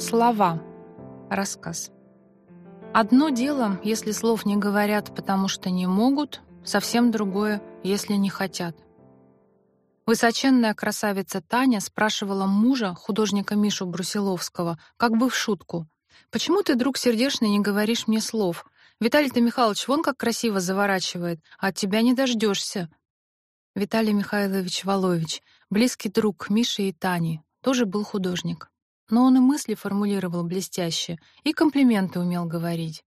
Слова. Рассказ. Одно дело, если слов не говорят, потому что не могут, совсем другое, если не хотят. Высоченная красавица Таня спрашивала мужа, художника Мишу Брусиловского, как бы в шутку: "Почему ты, друг сердечный, не говоришь мне слов? Виталий-то Михайлович вон как красиво заворачивает, а от тебя не дождешься. Виталий Михайлович Волович, близкий друг Миши и Тани, тоже был художник но он и мысли формулировал блестяще, и комплименты умел говорить.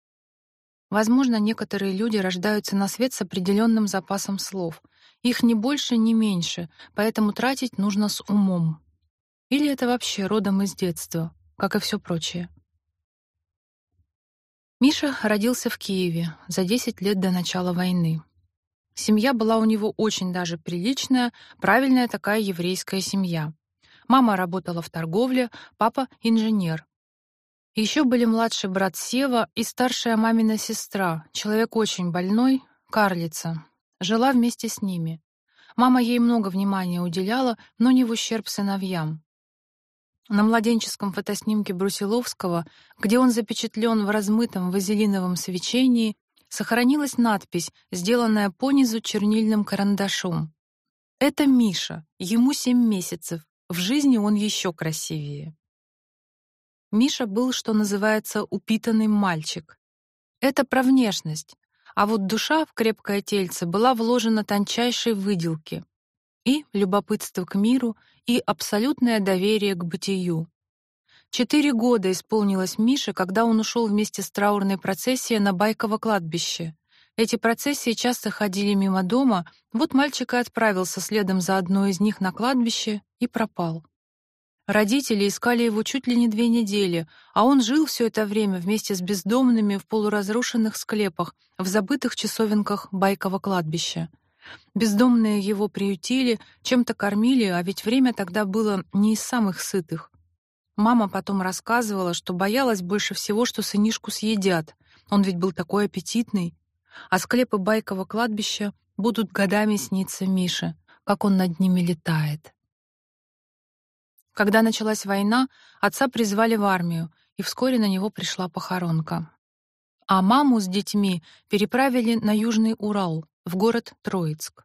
Возможно, некоторые люди рождаются на свет с определенным запасом слов. Их ни больше, ни меньше, поэтому тратить нужно с умом. Или это вообще родом из детства, как и все прочее. Миша родился в Киеве за 10 лет до начала войны. Семья была у него очень даже приличная, правильная такая еврейская семья. Мама работала в торговле, папа инженер. Еще были младший брат Сева и старшая мамина сестра, человек очень больной, карлица. Жила вместе с ними. Мама ей много внимания уделяла, но не в ущерб сыновьям. На младенческом фотоснимке Брусиловского, где он запечатлен в размытом вазелиновом свечении, сохранилась надпись, сделанная по низу чернильным карандашом. Это Миша, ему семь месяцев, в жизни он еще красивее. Миша был, что называется, упитанный мальчик. Это про внешность, а вот душа в крепкое тельце была вложена тончайшей выделки. И любопытство к миру, и абсолютное доверие к бытию. Четыре года исполнилось Мише, когда он ушел вместе с траурной процессией на Байково кладбище. Эти процессии часто ходили мимо дома, вот мальчик и отправился следом за одной из них на кладбище и пропал. Родители искали его чуть ли не две недели, а он жил все это время вместе с бездомными в полуразрушенных склепах, в забытых часовенках Байкова кладбища. Бездомные его приютили, чем-то кормили, а ведь время тогда было не из самых сытых. Мама потом рассказывала, что боялась больше всего, что сынишку съедят. Он ведь был такой аппетитный а склепы Байкова кладбища будут годами сниться Мише, как он над ними летает. Когда началась война, отца призвали в армию, и вскоре на него пришла похоронка. А маму с детьми переправили на Южный Урал, в город Троицк.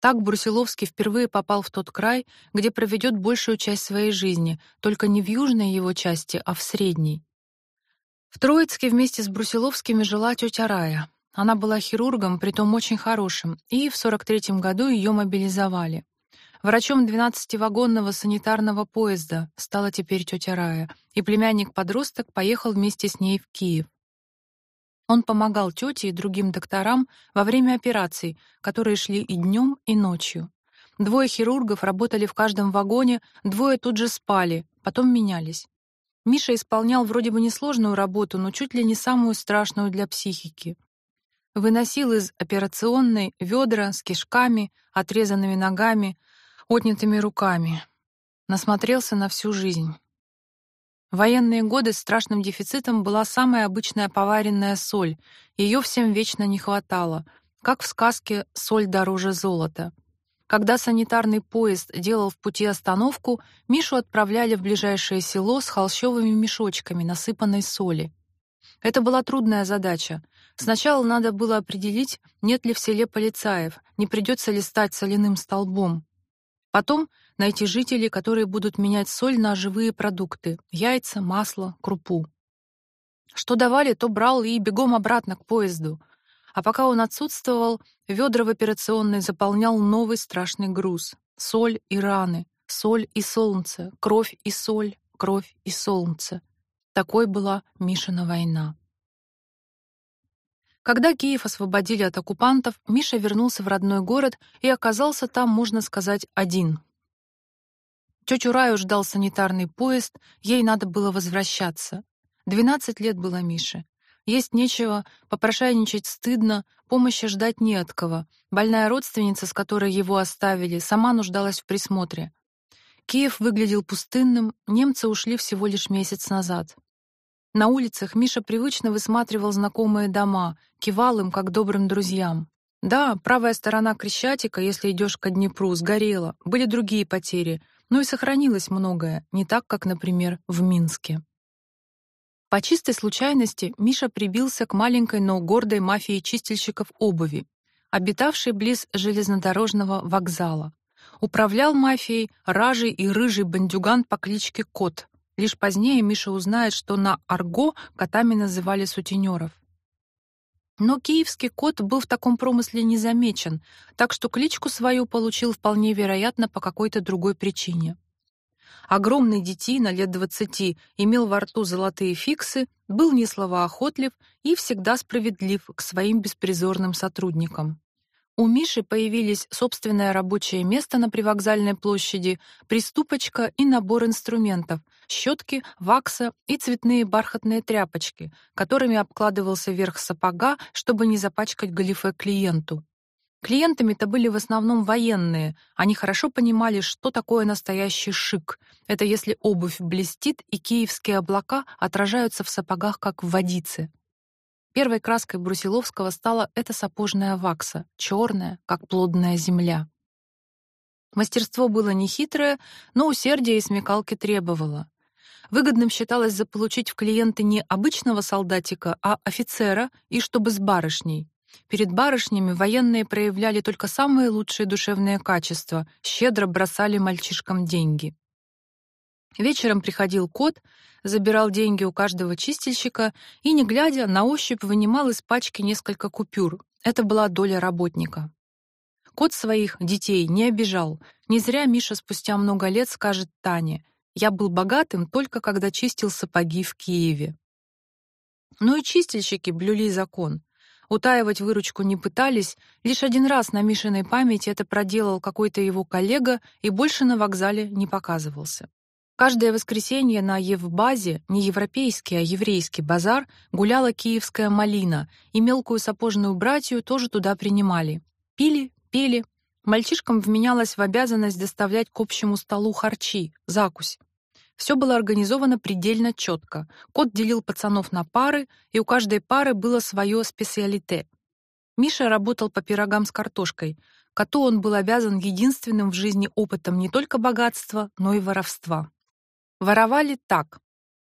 Так Брусиловский впервые попал в тот край, где проведет большую часть своей жизни, только не в южной его части, а в средней. В Троицке вместе с Брусиловскими жила тетя Рая, она была хирургом, притом очень хорошим, и в 43 году ее мобилизовали. Врачом 12-вагонного санитарного поезда стала теперь тетя Рая, и племянник-подросток поехал вместе с ней в Киев. Он помогал тете и другим докторам во время операций, которые шли и днем, и ночью. Двое хирургов работали в каждом вагоне, двое тут же спали, потом менялись. Миша исполнял вроде бы несложную работу, но чуть ли не самую страшную для психики выносил из операционной ведра с кишками, отрезанными ногами, отнятыми руками. Насмотрелся на всю жизнь. В военные годы страшным дефицитом была самая обычная поваренная соль. Ее всем вечно не хватало, как в сказке «Соль дороже золота». Когда санитарный поезд делал в пути остановку, Мишу отправляли в ближайшее село с холщовыми мешочками насыпанной соли. Это была трудная задача. Сначала надо было определить, нет ли в селе полицаев, не придется ли стать соляным столбом. Потом найти жителей, которые будут менять соль на живые продукты: яйца, масло, крупу. Что давали, то брал и бегом обратно к поезду. А пока он отсутствовал, ведра в операционной заполнял новый страшный груз: соль и раны, соль и солнце, кровь и соль, кровь и солнце. Такой была Мишина война. Когда Киев освободили от оккупантов, Миша вернулся в родной город и оказался там, можно сказать, один. Тетю Раю ждал санитарный поезд, ей надо было возвращаться. Двенадцать лет было Мише. Есть нечего, попрошайничать стыдно, помощи ждать не от кого. Больная родственница, с которой его оставили, сама нуждалась в присмотре. Киев выглядел пустынным, немцы ушли всего лишь месяц назад. На улицах Миша привычно высматривал знакомые дома, кивал им как добрым друзьям. Да, правая сторона Крещатика, если идешь к Днепру, сгорела. Были другие потери, но и сохранилось многое, не так, как, например, в Минске. По чистой случайности Миша прибился к маленькой, но гордой мафии чистильщиков обуви, обитавшей близ железнодорожного вокзала. Управлял мафией ражий и рыжий бандюган по кличке Кот. Лишь позднее Миша узнает, что на арго котами называли сутенеров. Но киевский кот был в таком промысле не замечен, так что кличку свою получил вполне вероятно по какой-то другой причине. Огромный детина лет двадцати имел во рту золотые фиксы, был несловоохотлив и всегда справедлив к своим беспризорным сотрудникам. У Миши появились собственное рабочее место на привокзальной площади, приступочка и набор инструментов: щетки, вакса и цветные бархатные тряпочки, которыми обкладывался верх сапога, чтобы не запачкать галифе клиенту. Клиентами-то были в основном военные. Они хорошо понимали, что такое настоящий шик. Это если обувь блестит и киевские облака отражаются в сапогах как в водице. Первой краской Брусиловского стала эта сапожная вакса, черная, как плодная земля. Мастерство было нехитрое, но усердие и смекалки требовало. Выгодным считалось заполучить в клиенты не обычного солдатика, а офицера, и чтобы с барышней. Перед барышнями военные проявляли только самые лучшие душевные качества, щедро бросали мальчишкам деньги. Вечером приходил кот, забирал деньги у каждого чистильщика и, не глядя, на ощупь вынимал из пачки несколько купюр. Это была доля работника. Кот своих детей не обижал. Не зря Миша спустя много лет скажет Тане: "Я был богатым только когда чистил сапоги в Киеве". Но и чистильщики блюли закон. Утаивать выручку не пытались, лишь один раз на Мишиной памяти это проделал какой-то его коллега и больше на вокзале не показывался. Каждое воскресенье на Евбазе, не европейский, а еврейский базар, гуляла киевская малина, и мелкую сапожную братью тоже туда принимали. Пили, пели. Мальчишкам вменялось в обязанность доставлять к общему столу харчи, закусь. Все было организовано предельно четко. Кот делил пацанов на пары, и у каждой пары было свое специалите. Миша работал по пирогам с картошкой. Коту он был обязан единственным в жизни опытом не только богатства, но и воровства. Воровали так: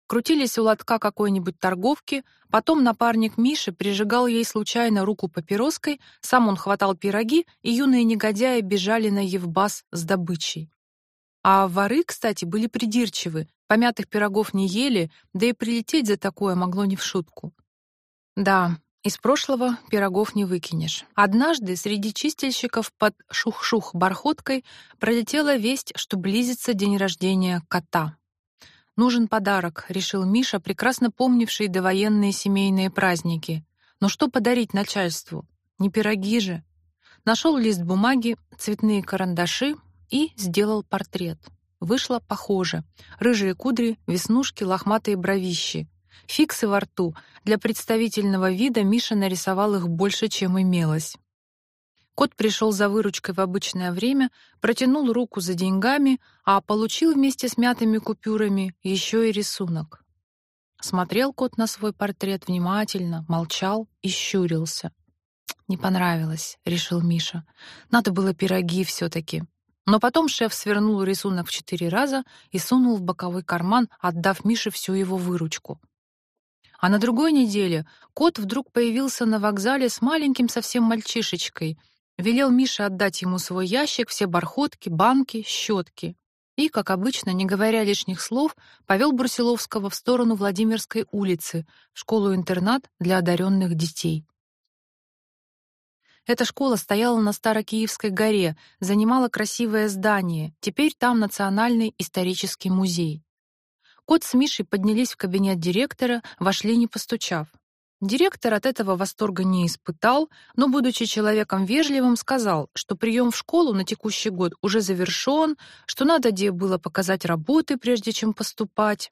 крутились у лотка какой-нибудь торговки, потом напарник Миши прижигал ей случайно руку папироской, сам он хватал пироги, и юные негодяи бежали на Евбас с добычей. А воры, кстати, были придирчивы, помятых пирогов не ели, да и прилететь за такое могло не в шутку. Да, из прошлого пирогов не выкинешь. Однажды среди чистильщиков под шух-шух бархоткой пролетела весть, что близится день рождения кота. Нужен подарок, решил Миша, прекрасно помнивший довоенные семейные праздники. Но что подарить начальству? Не пироги же. Нашел лист бумаги, цветные карандаши, и сделал портрет. Вышло похоже. Рыжие кудри, веснушки, лохматые бровищи. Фиксы во рту. Для представительного вида Миша нарисовал их больше, чем имелось. Кот пришел за выручкой в обычное время, протянул руку за деньгами, а получил вместе с мятыми купюрами еще и рисунок. Смотрел кот на свой портрет внимательно, молчал и щурился. Не понравилось, решил Миша. Надо было пироги все таки но потом шеф свернул рисунок в четыре раза и сунул в боковой карман, отдав Мише всю его выручку. А на другой неделе кот вдруг появился на вокзале с маленьким совсем мальчишечкой. Велел Мише отдать ему свой ящик, все бархотки, банки, щетки. И, как обычно, не говоря лишних слов, повел Брусиловского в сторону Владимирской улицы, в школу-интернат для одаренных детей. Эта школа стояла на Старокиевской горе, занимала красивое здание. Теперь там Национальный исторический музей. Кот с Мишей поднялись в кабинет директора, вошли не постучав. Директор от этого восторга не испытал, но, будучи человеком вежливым, сказал, что прием в школу на текущий год уже завершен, что надо где было показать работы, прежде чем поступать.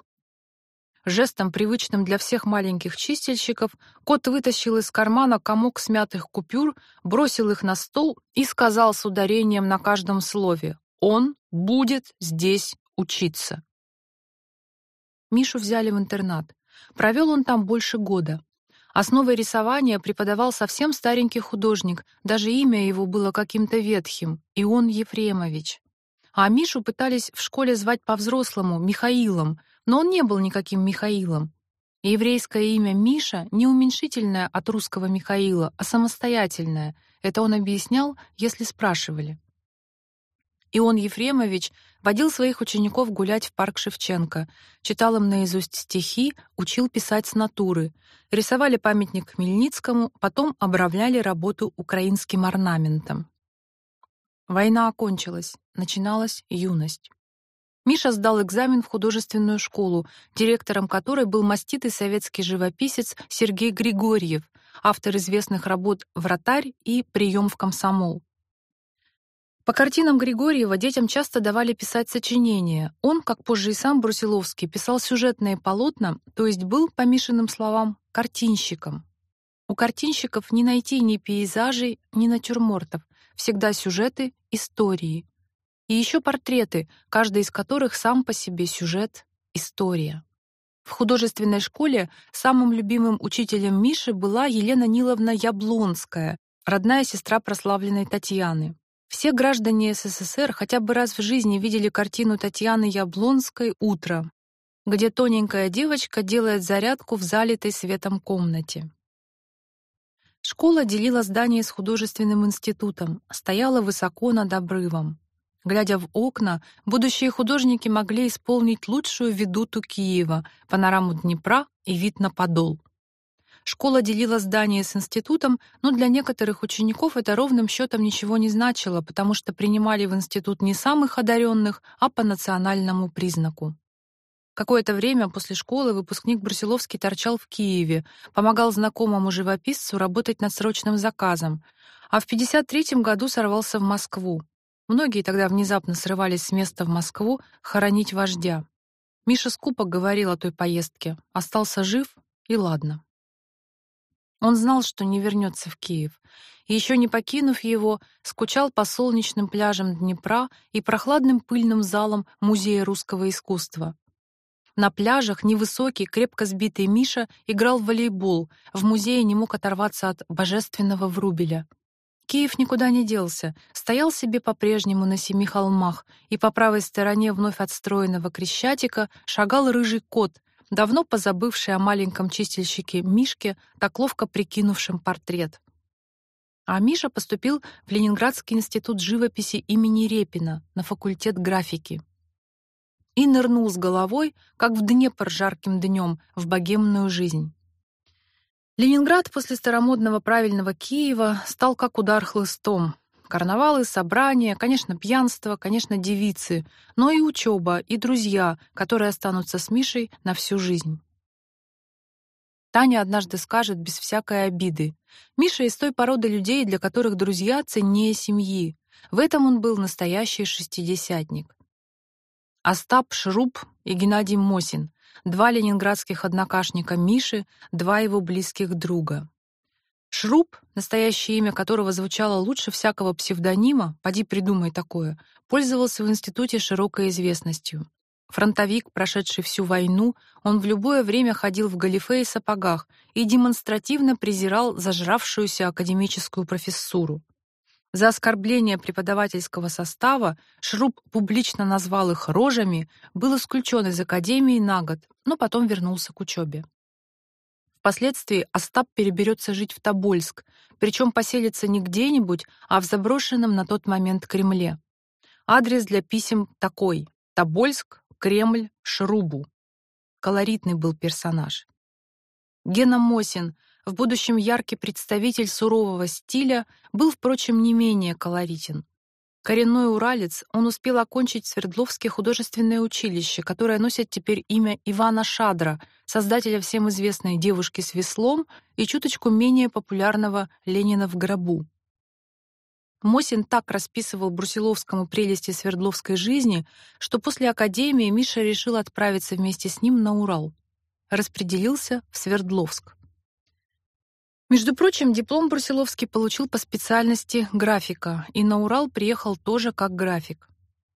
Жестом, привычным для всех маленьких чистильщиков, кот вытащил из кармана комок смятых купюр, бросил их на стол и сказал с ударением на каждом слове: "Он будет здесь учиться". Мишу взяли в интернат. Провел он там больше года. Основы рисования преподавал совсем старенький художник, даже имя его было каким-то ветхим, и он Ефремович. А Мишу пытались в школе звать по-взрослому Михаилом, но он не был никаким Михаилом. Еврейское имя Миша не уменьшительное от русского Михаила, а самостоятельное. Это он объяснял, если спрашивали. Ион Ефремович водил своих учеников гулять в парк Шевченко, читал им наизусть стихи, учил писать с натуры, рисовали памятник Хмельницкому, потом обравляли работу украинским орнаментом. Война окончилась, начиналась юность. Миша сдал экзамен в художественную школу, директором которой был маститый советский живописец Сергей Григорьев, автор известных работ «Вратарь» и «Прием в комсомол». По картинам Григорьева детям часто давали писать сочинения. Он, как позже и сам Брусиловский, писал сюжетные полотна, то есть был, по Мишиным словам, картинщиком. У картинщиков не найти ни пейзажей, ни натюрмортов, всегда сюжеты, истории. И еще портреты, каждый из которых сам по себе сюжет, история. В художественной школе самым любимым учителем Миши была Елена Ниловна Яблонская, родная сестра прославленной Татьяны. Все граждане СССР хотя бы раз в жизни видели картину Татьяны Яблонской «Утро», где тоненькая девочка делает зарядку в залитой светом комнате. Школа делила здание с художественным институтом, стояла высоко над обрывом. Глядя в окна, будущие художники могли исполнить лучшую ведуту Киева, панораму Днепра и вид на Подол. Школа делила здание с институтом, но для некоторых учеников это ровным счетом ничего не значило, потому что принимали в институт не самых одаренных, а по национальному признаку. Какое-то время после школы выпускник Брусиловский торчал в Киеве, помогал знакомому живописцу работать над срочным заказом, а в 53 году сорвался в Москву. Многие тогда внезапно срывались с места в Москву хоронить вождя. Миша скупо говорил о той поездке. Остался жив, и ладно. Он знал, что не вернется в Киев, и еще не покинув его, скучал по солнечным пляжам Днепра и прохладным пыльным залам Музея русского искусства. На пляжах невысокий, крепко сбитый Миша играл в волейбол, в музее не мог оторваться от божественного Врубеля. Киев никуда не делся, стоял себе по-прежнему на семи холмах, и по правой стороне вновь отстроенного Крещатика шагал рыжий кот, давно позабывший о маленьком чистильщике Мишке, так ловко прикинувшем портрет. А Миша поступил в Ленинградский институт живописи имени Репина на факультет графики и нырнул с головой, как в Днепр жарким днем, в богемную жизнь. Ленинград после старомодного правильного Киева стал как удар хлыстом. Карнавалы, собрания, конечно, пьянство, конечно, девицы, но и учеба, и друзья, которые останутся с Мишей на всю жизнь. Таня однажды скажет без всякой обиды: "Миша из той породы людей, для которых друзья ценнее семьи. В этом он был настоящий шестидесятник". Остап Шруб и Геннадий Мосин, два ленинградских однокашника Миши, два его близких друга. Шруб, настоящее имя которого звучало лучше всякого псевдонима, поди придумай такое, пользовался в институте широкой известностью. Фронтовик, прошедший всю войну, он в любое время ходил в галифе и сапогах и демонстративно презирал зажравшуюся академическую профессуру. За оскорбление преподавательского состава Шруб публично назвал их рожами, был исключен из академии на год, но потом вернулся к учебе. Впоследствии Остап переберется жить в Тобольск, причем поселится не где-нибудь, а в заброшенном на тот момент Кремле. Адрес для писем такой: Тобольск, Кремль, Шрубу. Колоритный был персонаж. Гена Мосин, в будущем яркий представитель сурового стиля, был, впрочем, не менее колоритен. Коренной уралец, он успел окончить Свердловское художественное училище, которое носит теперь имя Ивана Шадра, создателя всем известной «Девушки с веслом» и чуточку менее популярного «Ленина в гробу». Мосин так расписывал Брусиловскому прелести Свердловской жизни, что после академии Миша решил отправиться вместе с ним на Урал. Распределился в Свердловск. Между прочим, диплом Брусиловский получил по специальности графика и на Урал приехал тоже как график.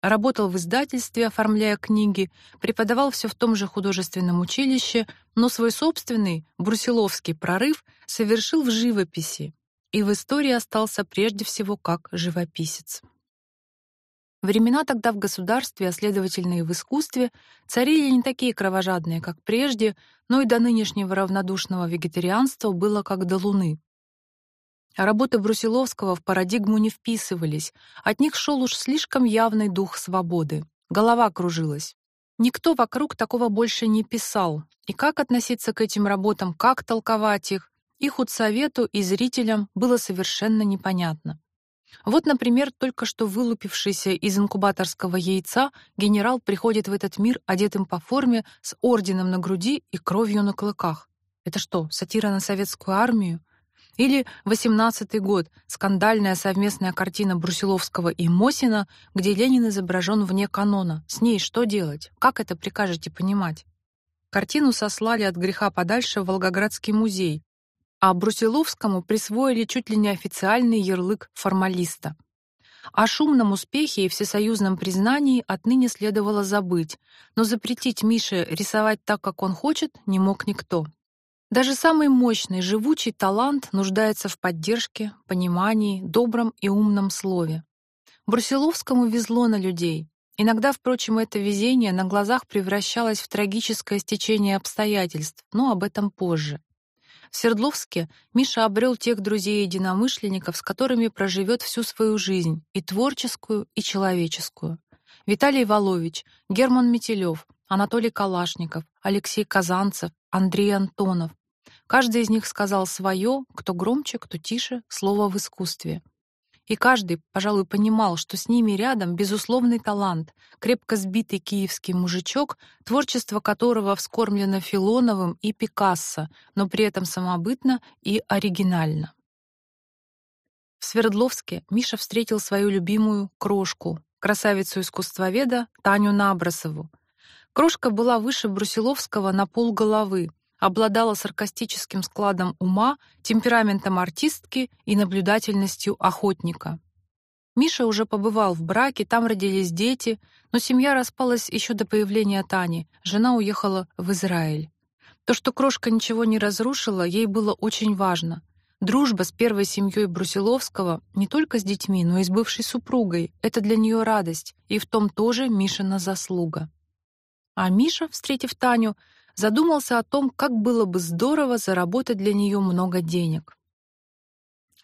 Работал в издательстве, оформляя книги, преподавал все в том же художественном училище, но свой собственный Брусиловский прорыв совершил в живописи и в истории остался прежде всего как живописец. Времена тогда в государстве, а следовательно и в искусстве, царили не такие кровожадные, как прежде, но и до нынешнего равнодушного вегетарианства было как до луны. Работы Брусиловского в парадигму не вписывались, от них шел уж слишком явный дух свободы. Голова кружилась. Никто вокруг такого больше не писал. И как относиться к этим работам, как толковать их, и худсовету, и зрителям было совершенно непонятно. Вот, например, только что вылупившийся из инкубаторского яйца генерал приходит в этот мир одетым по форме, с орденом на груди и кровью на клыках. Это что, сатира на советскую армию? Или восемнадцатый год, скандальная совместная картина Брусиловского и Мосина, где Ленин изображен вне канона. С ней что делать? Как это прикажете понимать? Картину сослали от греха подальше в Волгоградский музей, а Брусиловскому присвоили чуть ли не официальный ярлык формалиста. О шумном успехе и всесоюзном признании отныне следовало забыть, но запретить Мише рисовать так, как он хочет, не мог никто. Даже самый мощный, живучий талант нуждается в поддержке, понимании, добром и умном слове. Брусиловскому везло на людей. Иногда, впрочем, это везение на глазах превращалось в трагическое стечение обстоятельств, но об этом позже. В Свердловске Миша обрел тех друзей-единомышленников, с которыми проживет всю свою жизнь, и творческую, и человеческую. Виталий Волович, Герман Метелев, Анатолий Калашников, Алексей Казанцев, Андрей Антонов. Каждый из них сказал свое, кто громче, кто тише, слово в искусстве и каждый, пожалуй, понимал, что с ними рядом безусловный талант, крепко сбитый киевский мужичок, творчество которого вскормлено Филоновым и Пикассо, но при этом самобытно и оригинально. В Свердловске Миша встретил свою любимую крошку, красавицу-искусствоведа Таню Набросову. Крошка была выше Брусиловского на полголовы, обладала саркастическим складом ума, темпераментом артистки и наблюдательностью охотника. Миша уже побывал в браке, там родились дети, но семья распалась еще до появления Тани. Жена уехала в Израиль. То, что крошка ничего не разрушила, ей было очень важно. Дружба с первой семьей Брусиловского, не только с детьми, но и с бывшей супругой, это для нее радость, и в том тоже Мишина заслуга. А Миша, встретив Таню, задумался о том, как было бы здорово заработать для нее много денег.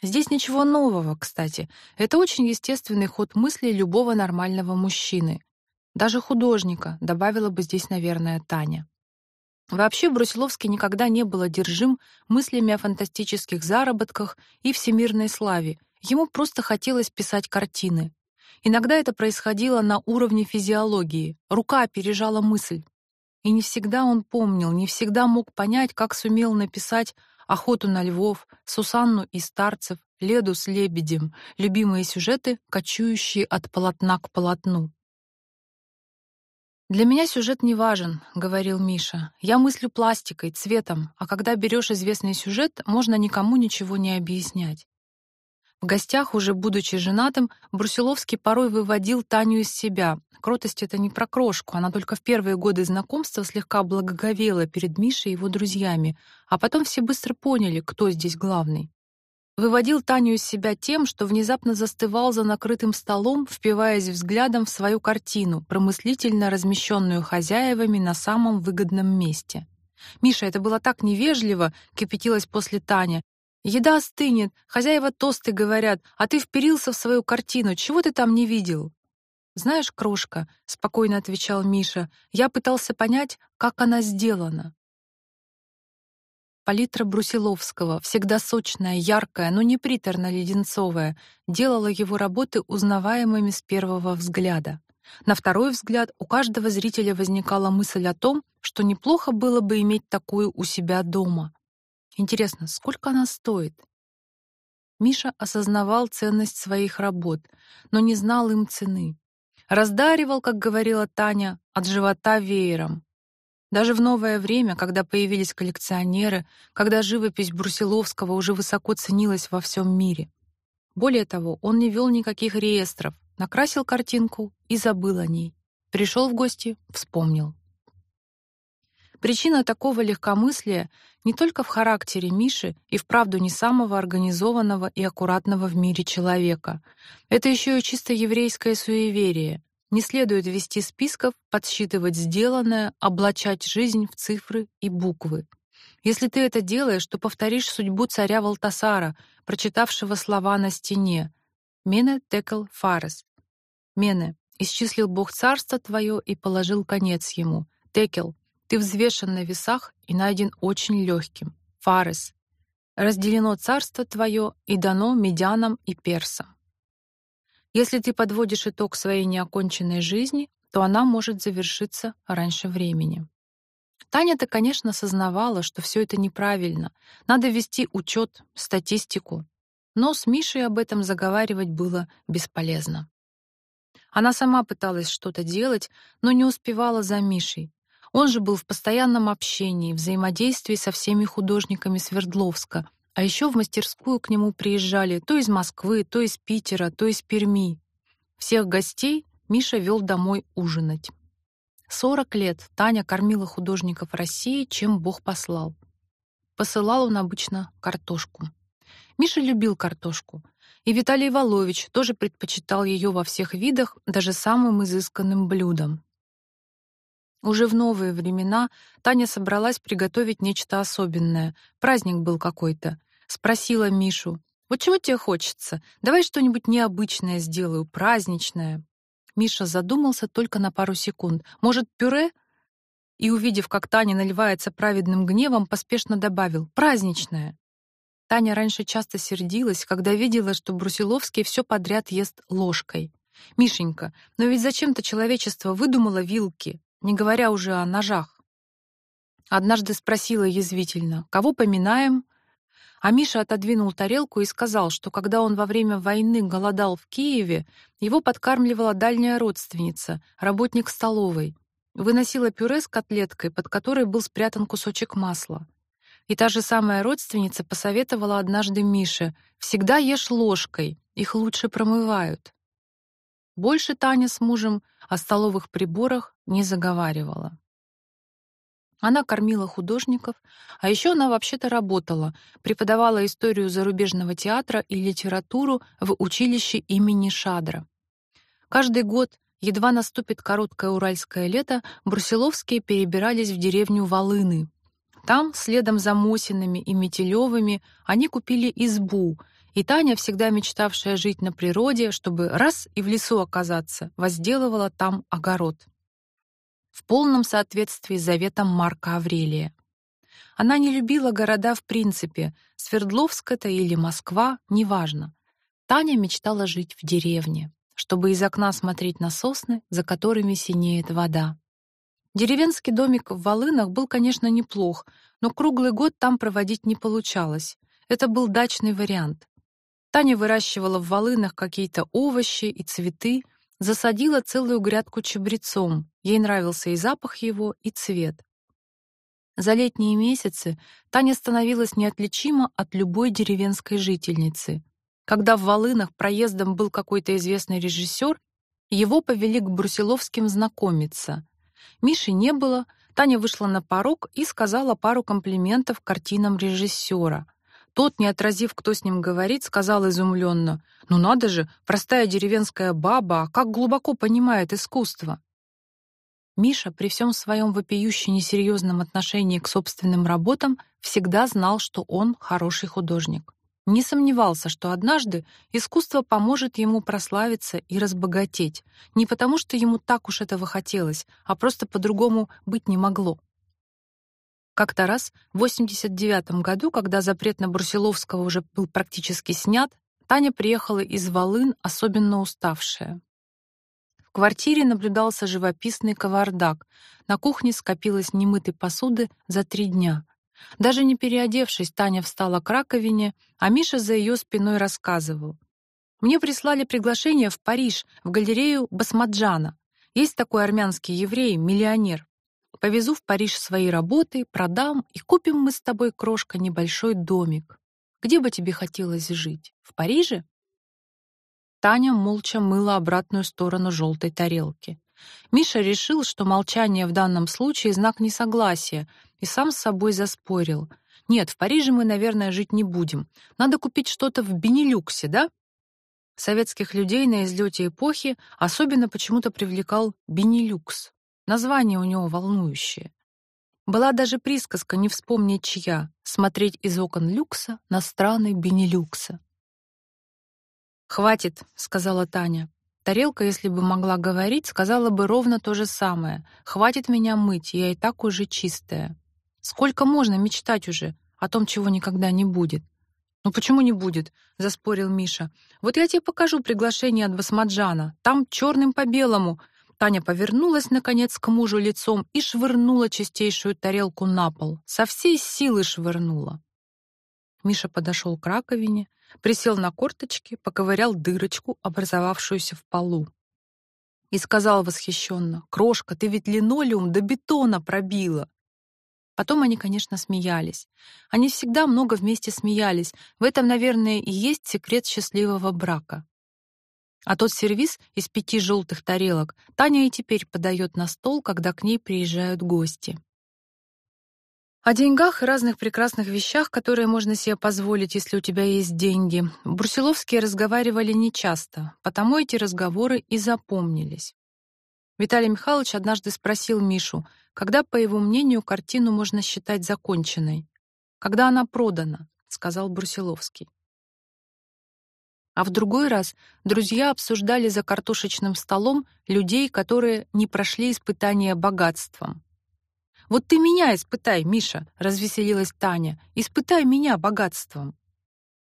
Здесь ничего нового, кстати. Это очень естественный ход мыслей любого нормального мужчины. Даже художника, добавила бы здесь, наверное, Таня. Вообще Брусиловский никогда не был одержим мыслями о фантастических заработках и всемирной славе. Ему просто хотелось писать картины. Иногда это происходило на уровне физиологии. Рука опережала мысль. И не всегда он помнил, не всегда мог понять, как сумел написать «Охоту на львов», «Сусанну и старцев», «Леду с лебедем», любимые сюжеты, кочующие от полотна к полотну. «Для меня сюжет не важен», — говорил Миша. «Я мыслю пластикой, цветом, а когда берешь известный сюжет, можно никому ничего не объяснять». В гостях, уже будучи женатым, Брусиловский порой выводил Таню из себя, Кротость — это не про крошку, она только в первые годы знакомства слегка благоговела перед Мишей и его друзьями, а потом все быстро поняли, кто здесь главный. Выводил Таню из себя тем, что внезапно застывал за накрытым столом, впиваясь взглядом в свою картину, промыслительно размещенную хозяевами на самом выгодном месте. «Миша, это было так невежливо!» — кипятилась после Таня. «Еда остынет, хозяева тосты говорят, а ты вперился в свою картину, чего ты там не видел?» «Знаешь, крошка», — спокойно отвечал Миша, «я пытался понять, как она сделана». Палитра Брусиловского, всегда сочная, яркая, но не приторно-леденцовая, делала его работы узнаваемыми с первого взгляда. На второй взгляд у каждого зрителя возникала мысль о том, что неплохо было бы иметь такую у себя дома. Интересно, сколько она стоит? Миша осознавал ценность своих работ, но не знал им цены. Раздаривал, как говорила Таня, от живота веером. Даже в новое время, когда появились коллекционеры, когда живопись Брусиловского уже высоко ценилась во всем мире. Более того, он не вел никаких реестров, накрасил картинку и забыл о ней. Пришел в гости, вспомнил. Причина такого легкомыслия не только в характере Миши и вправду не самого организованного и аккуратного в мире человека. Это еще и чисто еврейское суеверие. Не следует вести списков, подсчитывать сделанное, облачать жизнь в цифры и буквы. Если ты это делаешь, то повторишь судьбу царя Валтасара, прочитавшего слова на стене: "Мене текл фарес". Мене исчислил Бог царство твое и положил конец ему. Текел ты взвешен на весах и найден очень легким. Фарес. Разделено царство твое и дано медянам и персам. Если ты подводишь итог своей неоконченной жизни, то она может завершиться раньше времени. Таня-то, конечно, сознавала, что все это неправильно. Надо вести учет, статистику. Но с Мишей об этом заговаривать было бесполезно. Она сама пыталась что-то делать, но не успевала за Мишей. Он же был в постоянном общении, взаимодействии со всеми художниками Свердловска, а еще в мастерскую к нему приезжали то из Москвы, то из Питера, то из Перми. Всех гостей Миша вел домой ужинать. Сорок лет Таня кормила художников России, чем Бог послал. Посылал он обычно картошку. Миша любил картошку, и Виталий Волович тоже предпочитал ее во всех видах, даже самым изысканным блюдам. Уже в новые времена Таня собралась приготовить нечто особенное. Праздник был какой-то. Спросила Мишу: "Вот чего тебе хочется? Давай что-нибудь необычное сделаю, праздничное". Миша задумался только на пару секунд. Может, пюре? И увидев, как Таня наливается праведным гневом, поспешно добавил: "Праздничное". Таня раньше часто сердилась, когда видела, что Брусиловский все подряд ест ложкой. Мишенька, но ведь зачем-то человечество выдумало вилки не говоря уже о ножах. Однажды спросила язвительно: "Кого поминаем?" А Миша отодвинул тарелку и сказал, что когда он во время войны голодал в Киеве, его подкармливала дальняя родственница, работник столовой. Выносила пюре с котлеткой, под которой был спрятан кусочек масла. И та же самая родственница посоветовала однажды Мише: "Всегда ешь ложкой, их лучше промывают". Больше Таня с мужем о столовых приборах не заговаривала. Она кормила художников, а еще она вообще-то работала, преподавала историю зарубежного театра и литературу в училище имени Шадра. Каждый год, едва наступит короткое уральское лето, Брусиловские перебирались в деревню Волыны. Там, следом за Мосинами и Метелевыми, они купили избу, и Таня, всегда мечтавшая жить на природе, чтобы раз и в лесу оказаться, возделывала там огород. В полном соответствии с заветом Марка Аврелия. Она не любила города в принципе, Свердловск это или Москва, неважно. Таня мечтала жить в деревне, чтобы из окна смотреть на сосны, за которыми синеет вода. Деревенский домик в Волынах был, конечно, неплох, но круглый год там проводить не получалось. Это был дачный вариант. Таня выращивала в волынах какие-то овощи и цветы, засадила целую грядку чабрецом. Ей нравился и запах его, и цвет. За летние месяцы Таня становилась неотличима от любой деревенской жительницы. Когда в Волынах проездом был какой-то известный режиссер, его повели к Брусиловским знакомиться. Миши не было, Таня вышла на порог и сказала пару комплиментов картинам режиссера — тот, не отразив, кто с ним говорит, сказал изумленно: "Ну надо же, простая деревенская баба, а как глубоко понимает искусство". Миша при всем своем вопиюще несерьезном отношении к собственным работам всегда знал, что он хороший художник. Не сомневался, что однажды искусство поможет ему прославиться и разбогатеть, не потому что ему так уж этого хотелось, а просто по-другому быть не могло. Как-то раз в 89 году, когда запрет на Брусиловского уже был практически снят, Таня приехала из Волын, особенно уставшая. В квартире наблюдался живописный кавардак. На кухне скопилось немытой посуды за три дня. Даже не переодевшись, Таня встала к раковине, а Миша за ее спиной рассказывал. Мне прислали приглашение в Париж, в галерею Басмаджана. Есть такой армянский еврей, миллионер. Повезу в Париж свои работы, продам, и купим мы с тобой, крошка, небольшой домик. Где бы тебе хотелось жить? В Париже? Таня молча мыла обратную сторону желтой тарелки. Миша решил, что молчание в данном случае знак несогласия, и сам с собой заспорил. Нет, в Париже мы, наверное, жить не будем. Надо купить что-то в Бенилюксе, да? Советских людей на излете эпохи особенно почему-то привлекал Бенилюкс. Название у него волнующее. Была даже присказка, не вспомнить чья, смотреть из окон люкса на страны Бенилюкса. «Хватит», — сказала Таня. Тарелка, если бы могла говорить, сказала бы ровно то же самое. «Хватит меня мыть, я и так уже чистая». Сколько можно мечтать уже о том, чего никогда не будет? «Ну почему не будет?» — заспорил Миша. «Вот я тебе покажу приглашение от Басмаджана. Там черным по белому. Таня повернулась, наконец, к мужу лицом и швырнула чистейшую тарелку на пол. Со всей силы швырнула. Миша подошел к раковине, присел на корточки, поковырял дырочку, образовавшуюся в полу. И сказал восхищенно, «Крошка, ты ведь линолеум до бетона пробила!» Потом они, конечно, смеялись. Они всегда много вместе смеялись. В этом, наверное, и есть секрет счастливого брака. А тот сервиз из пяти желтых тарелок Таня и теперь подает на стол, когда к ней приезжают гости. О деньгах и разных прекрасных вещах, которые можно себе позволить, если у тебя есть деньги, Брусиловские разговаривали нечасто, потому эти разговоры и запомнились. Виталий Михайлович однажды спросил Мишу, когда, по его мнению, картину можно считать законченной. «Когда она продана», — сказал Брусиловский. А в другой раз друзья обсуждали за картошечным столом людей, которые не прошли испытания богатством. «Вот ты меня испытай, Миша», — развеселилась Таня. «Испытай меня богатством».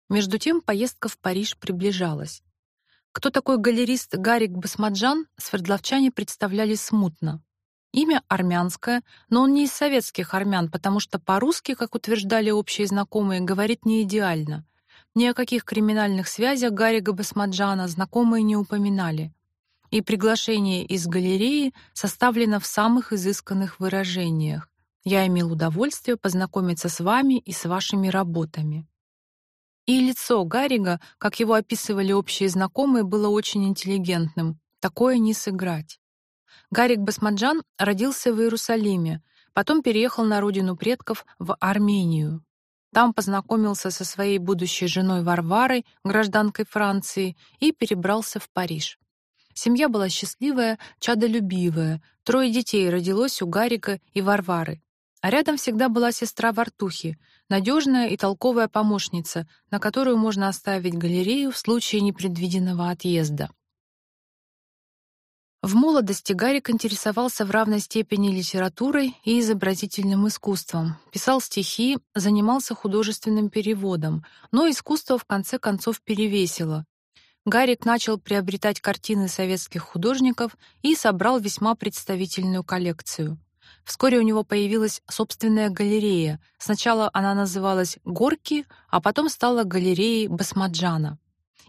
Между тем поездка в Париж приближалась. Кто такой галерист Гарик Басмаджан, свердловчане представляли смутно. Имя армянское, но он не из советских армян, потому что по-русски, как утверждали общие знакомые, говорит не идеально — ни о каких криминальных связях Гаррига Басмаджана знакомые не упоминали. И приглашение из галереи составлено в самых изысканных выражениях. Я имел удовольствие познакомиться с вами и с вашими работами. И лицо Гаррига, как его описывали общие знакомые, было очень интеллигентным. Такое не сыграть. Гарик Басмаджан родился в Иерусалиме, потом переехал на родину предков в Армению. Там познакомился со своей будущей женой Варварой, гражданкой Франции, и перебрался в Париж. Семья была счастливая, чадолюбивая. Трое детей родилось у Гарика и Варвары. А рядом всегда была сестра Вартухи, надежная и толковая помощница, на которую можно оставить галерею в случае непредвиденного отъезда. В молодости Гарик интересовался в равной степени литературой и изобразительным искусством, писал стихи, занимался художественным переводом, но искусство в конце концов перевесило. Гарик начал приобретать картины советских художников и собрал весьма представительную коллекцию. Вскоре у него появилась собственная галерея. Сначала она называлась «Горки», а потом стала галереей Басмаджана.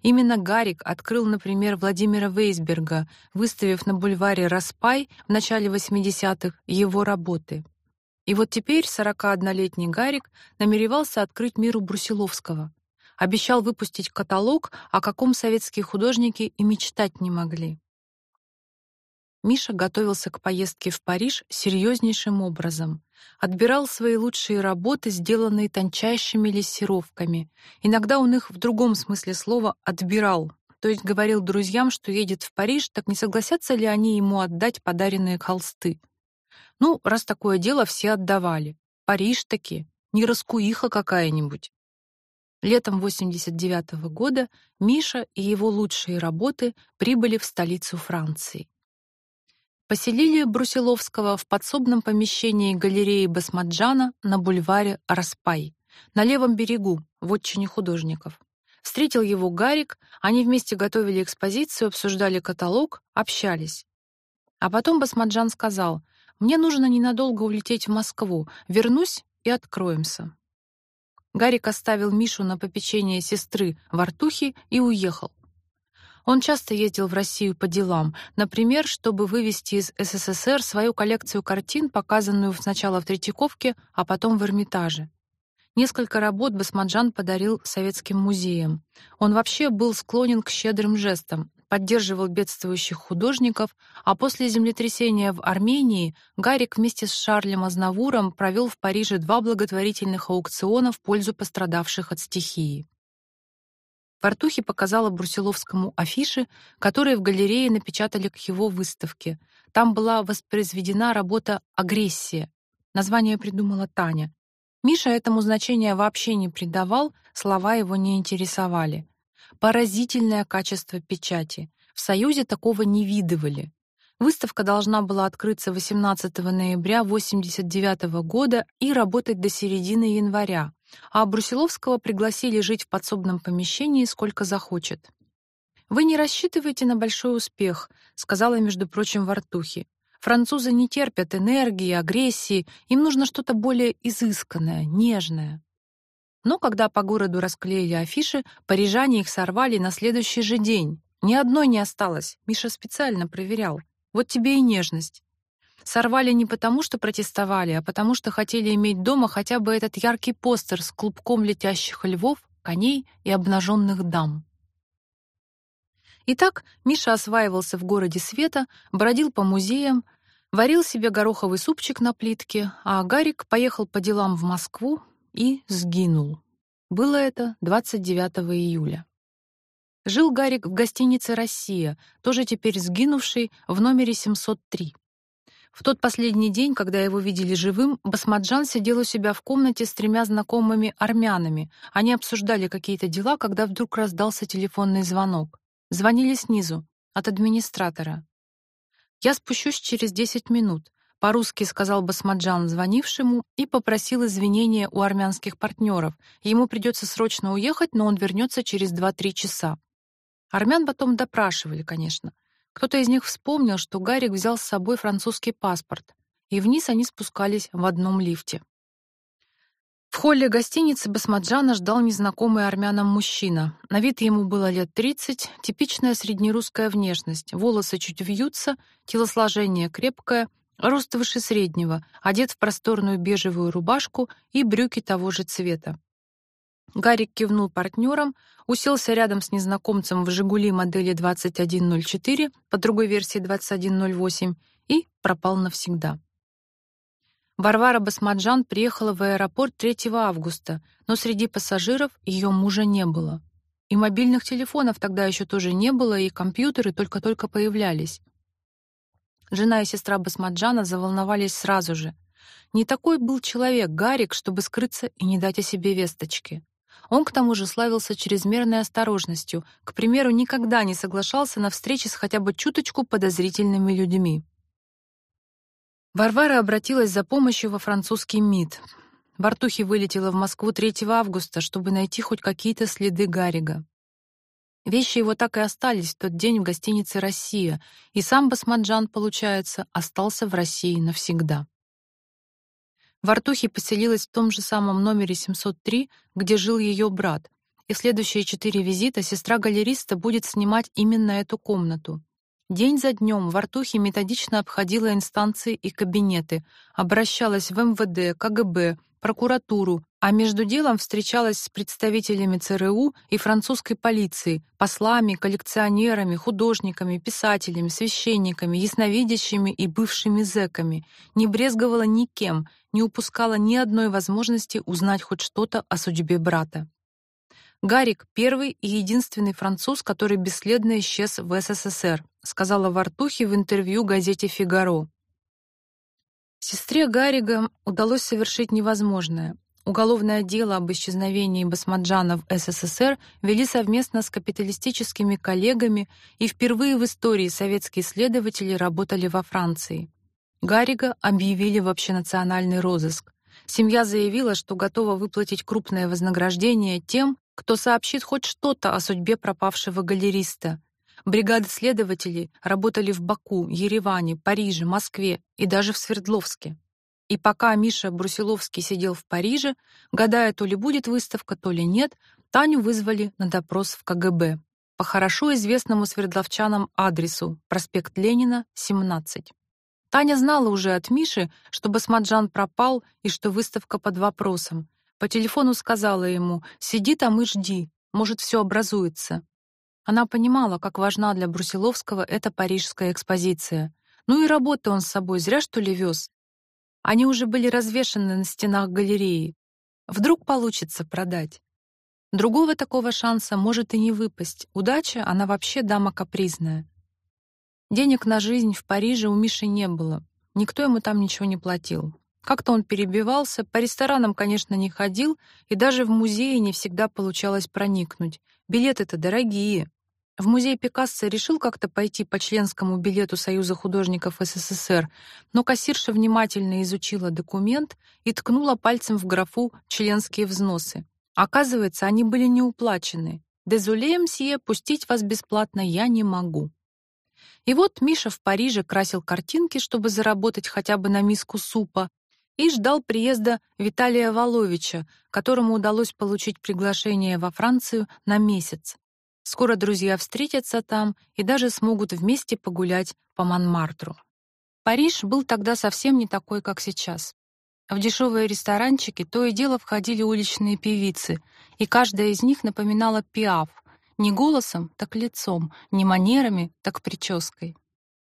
Именно Гарик открыл, например, Владимира Вейсберга, выставив на бульваре Распай в начале 80-х его работы. И вот теперь 41-летний Гарик намеревался открыть миру Брусиловского. Обещал выпустить каталог, о каком советские художники и мечтать не могли. Миша готовился к поездке в Париж серьезнейшим образом. Отбирал свои лучшие работы, сделанные тончайшими лессировками. Иногда он их в другом смысле слова «отбирал», то есть говорил друзьям, что едет в Париж, так не согласятся ли они ему отдать подаренные холсты. Ну, раз такое дело, все отдавали. Париж таки, не раскуиха какая-нибудь. Летом 89 -го года Миша и его лучшие работы прибыли в столицу Франции. Поселили Брусиловского в подсобном помещении галереи Басмаджана на бульваре Распай, на левом берегу, в отчине художников. Встретил его Гарик, они вместе готовили экспозицию, обсуждали каталог, общались. А потом Басмаджан сказал, «Мне нужно ненадолго улететь в Москву, вернусь и откроемся». Гарик оставил Мишу на попечение сестры в Артухе и уехал. Он часто ездил в Россию по делам, например, чтобы вывести из СССР свою коллекцию картин, показанную сначала в Третьяковке, а потом в Эрмитаже. Несколько работ Басмаджан подарил советским музеям. Он вообще был склонен к щедрым жестам. поддерживал бедствующих художников, а после землетрясения в Армении Гарик вместе с Шарлем Азнавуром провел в Париже два благотворительных аукциона в пользу пострадавших от стихии. Вартухи показала Брусиловскому афиши, которые в галерее напечатали к его выставке. Там была воспроизведена работа «Агрессия». Название придумала Таня. Миша этому значения вообще не придавал, слова его не интересовали. Поразительное качество печати. В Союзе такого не видывали. Выставка должна была открыться 18 ноября 89 года и работать до середины января, а Брусиловского пригласили жить в подсобном помещении сколько захочет. Вы не рассчитывайте на большой успех, сказала, между прочим, Вартухи. Французы не терпят энергии, агрессии, им нужно что-то более изысканное, нежное. Но когда по городу расклеили афиши, парижане их сорвали на следующий же день. Ни одной не осталось. Миша специально проверял. Вот тебе и нежность. Сорвали не потому, что протестовали, а потому что хотели иметь дома хотя бы этот яркий постер с клубком летящих львов, коней и обнаженных дам. Итак, Миша осваивался в городе света, бродил по музеям, варил себе гороховый супчик на плитке, а Гарик поехал по делам в Москву, и сгинул. Было это 29 июля. Жил Гарик в гостинице «Россия», тоже теперь сгинувший, в номере 703. В тот последний день, когда его видели живым, Басмаджан сидел у себя в комнате с тремя знакомыми армянами. Они обсуждали какие-то дела, когда вдруг раздался телефонный звонок. Звонили снизу, от администратора. «Я спущусь через 10 минут. По-русски сказал Басмаджан звонившему и попросил извинения у армянских партнеров. Ему придется срочно уехать, но он вернется через 2-3 часа. Армян потом допрашивали, конечно. Кто-то из них вспомнил, что Гарик взял с собой французский паспорт, и вниз они спускались в одном лифте. В холле гостиницы Басмаджана ждал незнакомый армянам мужчина. На вид ему было лет 30, типичная среднерусская внешность. Волосы чуть вьются, телосложение крепкое, Рост выше среднего, одет в просторную бежевую рубашку и брюки того же цвета. Гарик кивнул партнерам, уселся рядом с незнакомцем в «Жигули» модели 2104, по другой версии 2108, и пропал навсегда. Варвара Басмаджан приехала в аэропорт 3 августа, но среди пассажиров ее мужа не было. И мобильных телефонов тогда еще тоже не было, и компьютеры только-только появлялись. Жена и сестра Басмаджана заволновались сразу же. Не такой был человек Гарик, чтобы скрыться и не дать о себе весточки. Он к тому же славился чрезмерной осторожностью, к примеру, никогда не соглашался на встречи с хотя бы чуточку подозрительными людьми. Варвара обратилась за помощью во французский МИД. Вартухи вылетела в Москву 3 августа, чтобы найти хоть какие-то следы Гарига. Вещи его так и остались в тот день в гостинице «Россия», и сам Басмаджан, получается, остался в России навсегда. Вартухи поселилась в том же самом номере 703, где жил ее брат, и следующие четыре визита сестра галериста будет снимать именно эту комнату. День за днем Вартухи методично обходила инстанции и кабинеты, обращалась в МВД, КГБ, прокуратуру, а между делом встречалась с представителями ЦРУ и французской полиции, послами, коллекционерами, художниками, писателями, священниками, ясновидящими и бывшими зэками, не брезговала никем, не упускала ни одной возможности узнать хоть что-то о судьбе брата. Гарик первый и единственный француз, который бесследно исчез в СССР, сказала Вартухи в интервью газете Фигаро. Сестре Гаррига удалось совершить невозможное. Уголовное дело об исчезновении Басмаджана в СССР вели совместно с капиталистическими коллегами, и впервые в истории советские следователи работали во Франции. Гаррига объявили в общенациональный розыск. Семья заявила, что готова выплатить крупное вознаграждение тем, кто сообщит хоть что-то о судьбе пропавшего галериста. Бригады следователей работали в Баку, Ереване, Париже, Москве и даже в Свердловске. И пока Миша Брусиловский сидел в Париже, гадая, то ли будет выставка, то ли нет, Таню вызвали на допрос в КГБ по хорошо известному свердловчанам адресу: проспект Ленина, 17. Таня знала уже от Миши, что Басмаджан пропал и что выставка под вопросом. По телефону сказала ему: "Сиди там и жди, может, все образуется". Она понимала, как важна для Брусиловского эта парижская экспозиция. Ну и работы он с собой зря что ли вез. Они уже были развешаны на стенах галереи. Вдруг получится продать. Другого такого шанса может и не выпасть. Удача, она вообще дама капризная. Денег на жизнь в Париже у Миши не было. Никто ему там ничего не платил. Как-то он перебивался, по ресторанам, конечно, не ходил, и даже в музее не всегда получалось проникнуть. Билеты-то дорогие. В музей Пикассо решил как-то пойти по членскому билету Союза художников СССР, но кассирша внимательно изучила документ и ткнула пальцем в графу «членские взносы». Оказывается, они были не уплачены. «Дезуле, мсье, пустить вас бесплатно я не могу». И вот Миша в Париже красил картинки, чтобы заработать хотя бы на миску супа, и ждал приезда Виталия Воловича, которому удалось получить приглашение во Францию на месяц. Скоро друзья встретятся там и даже смогут вместе погулять по Монмартру. Париж был тогда совсем не такой, как сейчас. В дешевые ресторанчики то и дело входили уличные певицы, и каждая из них напоминала пиаф, не голосом, так лицом, не манерами, так прической.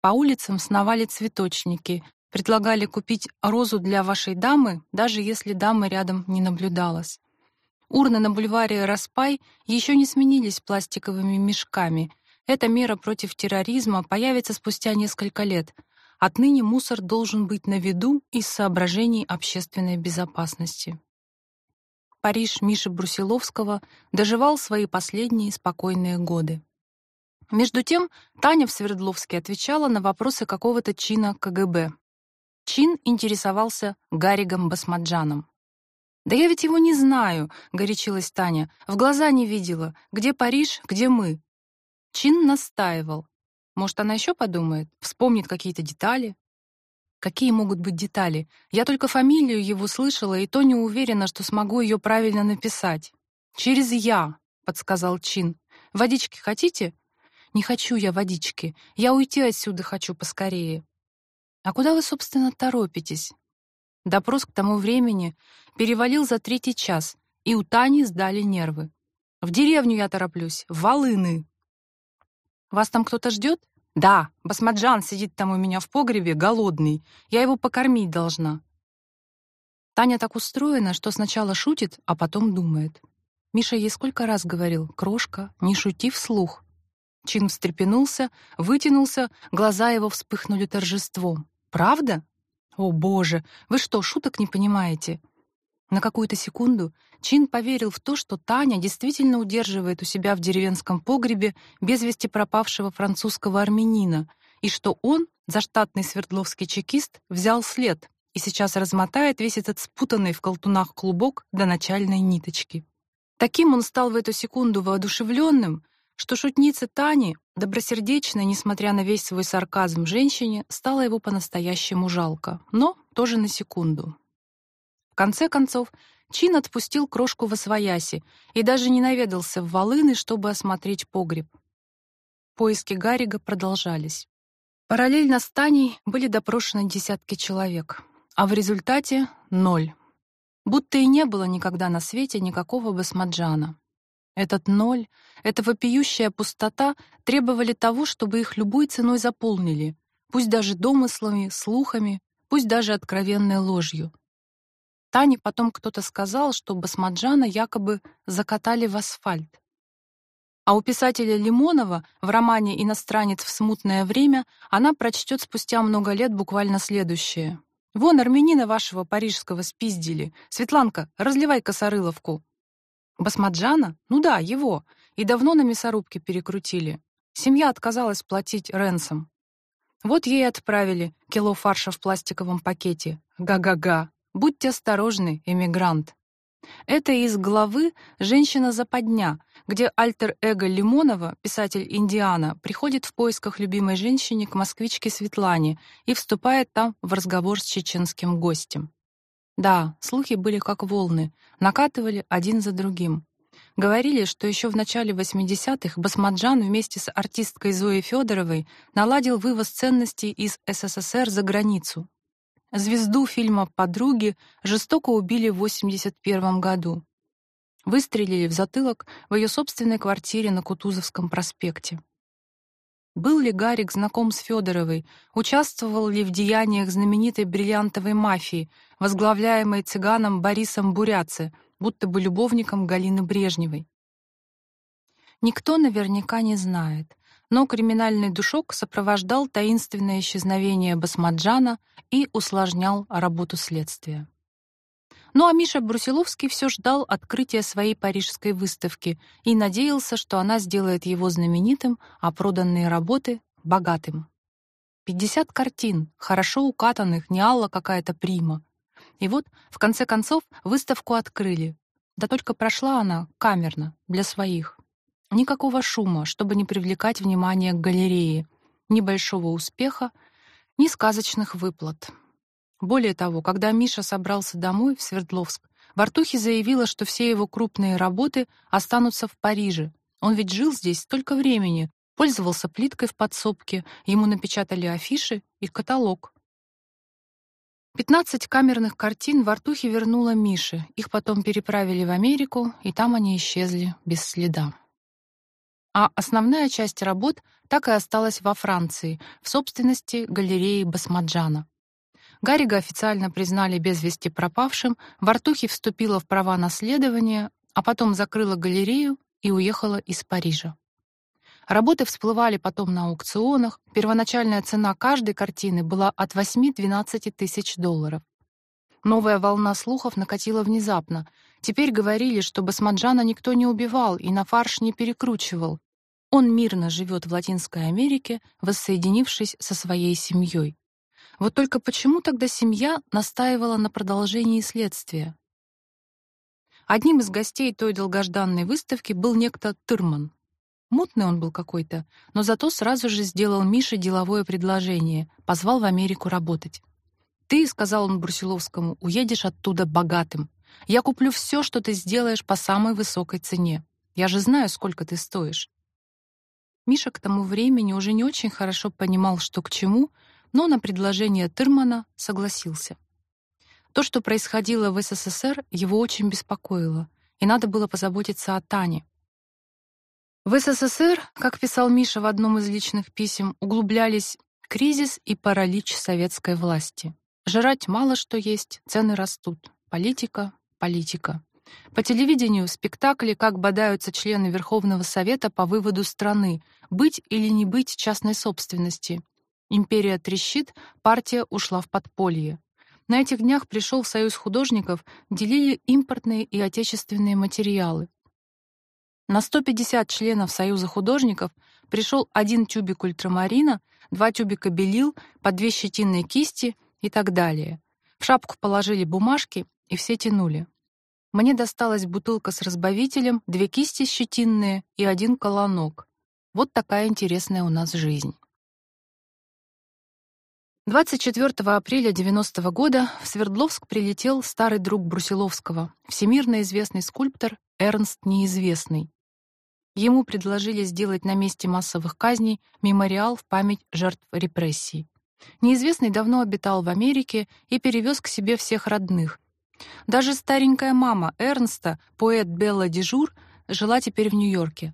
По улицам сновали цветочники, предлагали купить розу для вашей дамы, даже если дамы рядом не наблюдалось. Урны на бульваре Распай еще не сменились пластиковыми мешками. Эта мера против терроризма появится спустя несколько лет. Отныне мусор должен быть на виду из соображений общественной безопасности. Париж Миши Брусиловского доживал свои последние спокойные годы. Между тем, Таня в Свердловске отвечала на вопросы какого-то чина КГБ. Чин интересовался Гаригом Басмаджаном. «Да я ведь его не знаю», — горячилась Таня. «В глаза не видела. Где Париж, где мы?» Чин настаивал. «Может, она еще подумает? Вспомнит какие-то детали?» «Какие могут быть детали? Я только фамилию его слышала, и то не уверена, что смогу ее правильно написать». «Через «я», — подсказал Чин. «Водички хотите?» «Не хочу я водички. Я уйти отсюда хочу поскорее». «А куда вы, собственно, торопитесь?» Допрос к тому времени перевалил за третий час, и у Тани сдали нервы. «В деревню я тороплюсь, в Волыны». «Вас там кто-то ждет?» «Да, Басмаджан сидит там у меня в погребе, голодный. Я его покормить должна». Таня так устроена, что сначала шутит, а потом думает. Миша ей сколько раз говорил, «Крошка, не шути вслух». Чин встрепенулся, вытянулся, глаза его вспыхнули торжеством. «Правда?» «О, боже, вы что, шуток не понимаете?» На какую-то секунду Чин поверил в то, что Таня действительно удерживает у себя в деревенском погребе без вести пропавшего французского армянина, и что он, заштатный свердловский чекист, взял след и сейчас размотает весь этот спутанный в колтунах клубок до начальной ниточки. Таким он стал в эту секунду воодушевленным, что шутница Тани, добросердечной, несмотря на весь свой сарказм женщине, стало его по-настоящему жалко, но тоже на секунду. В конце концов, Чин отпустил крошку в освояси и даже не наведался в Волыны, чтобы осмотреть погреб. Поиски Гаррига продолжались. Параллельно с Таней были допрошены десятки человек, а в результате — ноль. Будто и не было никогда на свете никакого басмаджана. Этот ноль, эта вопиющая пустота требовали того, чтобы их любой ценой заполнили, пусть даже домыслами, слухами, пусть даже откровенной ложью. Тане потом кто-то сказал, что Басмаджана якобы закатали в асфальт. А у писателя Лимонова в романе «Иностранец в смутное время» она прочтет спустя много лет буквально следующее. «Вон армянина вашего парижского спиздили. Светланка, разливай косорыловку». Басмаджана? Ну да, его. И давно на мясорубке перекрутили. Семья отказалась платить ренсом. Вот ей отправили кило фарша в пластиковом пакете. Га-га-га. Будьте осторожны, эмигрант. Это из главы «Женщина-западня», где альтер-эго Лимонова, писатель Индиана, приходит в поисках любимой женщине к москвичке Светлане и вступает там в разговор с чеченским гостем. Да, слухи были как волны, накатывали один за другим. Говорили, что еще в начале 80-х Басмаджан вместе с артисткой Зоей Федоровой наладил вывоз ценностей из СССР за границу. Звезду фильма «Подруги» жестоко убили в 81 году. Выстрелили в затылок в ее собственной квартире на Кутузовском проспекте. Был ли Гарик знаком с Федоровой, участвовал ли в деяниях знаменитой бриллиантовой мафии, возглавляемой цыганом Борисом Буряце, будто бы любовником Галины Брежневой? Никто наверняка не знает, но криминальный душок сопровождал таинственное исчезновение Басмаджана и усложнял работу следствия. Ну а Миша Брусиловский все ждал открытия своей парижской выставки и надеялся, что она сделает его знаменитым, а проданные работы — богатым. 50 картин, хорошо укатанных, не алла какая-то прима. И вот, в конце концов, выставку открыли. Да только прошла она камерно, для своих. Никакого шума, чтобы не привлекать внимание к галерее, ни успеха, ни сказочных выплат. Более того, когда Миша собрался домой в Свердловск, Вартухи заявила, что все его крупные работы останутся в Париже. Он ведь жил здесь столько времени, пользовался плиткой в подсобке, ему напечатали афиши и каталог. Пятнадцать камерных картин Вартухи вернула Мише. Их потом переправили в Америку, и там они исчезли без следа. А основная часть работ так и осталась во Франции, в собственности галереи Басмаджана. Гаррига официально признали без вести пропавшим, Вартухи вступила в права наследования, а потом закрыла галерею и уехала из Парижа. Работы всплывали потом на аукционах. Первоначальная цена каждой картины была от 8-12 тысяч долларов. Новая волна слухов накатила внезапно. Теперь говорили, что Басмаджана никто не убивал и на фарш не перекручивал. Он мирно живет в Латинской Америке, воссоединившись со своей семьей. Вот только почему тогда семья настаивала на продолжении следствия? Одним из гостей той долгожданной выставки был некто Тырман. Мутный он был какой-то, но зато сразу же сделал Мише деловое предложение, позвал в Америку работать. «Ты, — сказал он Брусиловскому, — уедешь оттуда богатым. Я куплю все, что ты сделаешь по самой высокой цене. Я же знаю, сколько ты стоишь». Миша к тому времени уже не очень хорошо понимал, что к чему, но на предложение Тырмана согласился. То, что происходило в СССР, его очень беспокоило, и надо было позаботиться о Тане. В СССР, как писал Миша в одном из личных писем, углублялись кризис и паралич советской власти. Жрать мало что есть, цены растут. Политика, политика. По телевидению спектакли, как бодаются члены Верховного Совета по выводу страны, быть или не быть частной собственности, Империя трещит, партия ушла в подполье. На этих днях пришел в Союз художников, делили импортные и отечественные материалы. На 150 членов Союза художников пришел один тюбик ультрамарина, два тюбика белил, по две щетинные кисти и так далее. В шапку положили бумажки, и все тянули. Мне досталась бутылка с разбавителем, две кисти щетинные и один колонок. Вот такая интересная у нас жизнь. 24 апреля 90 -го года в Свердловск прилетел старый друг Брусиловского, всемирно известный скульптор Эрнст Неизвестный. Ему предложили сделать на месте массовых казней мемориал в память жертв репрессий. Неизвестный давно обитал в Америке и перевез к себе всех родных. Даже старенькая мама Эрнста, поэт Белла Дежур, жила теперь в Нью-Йорке.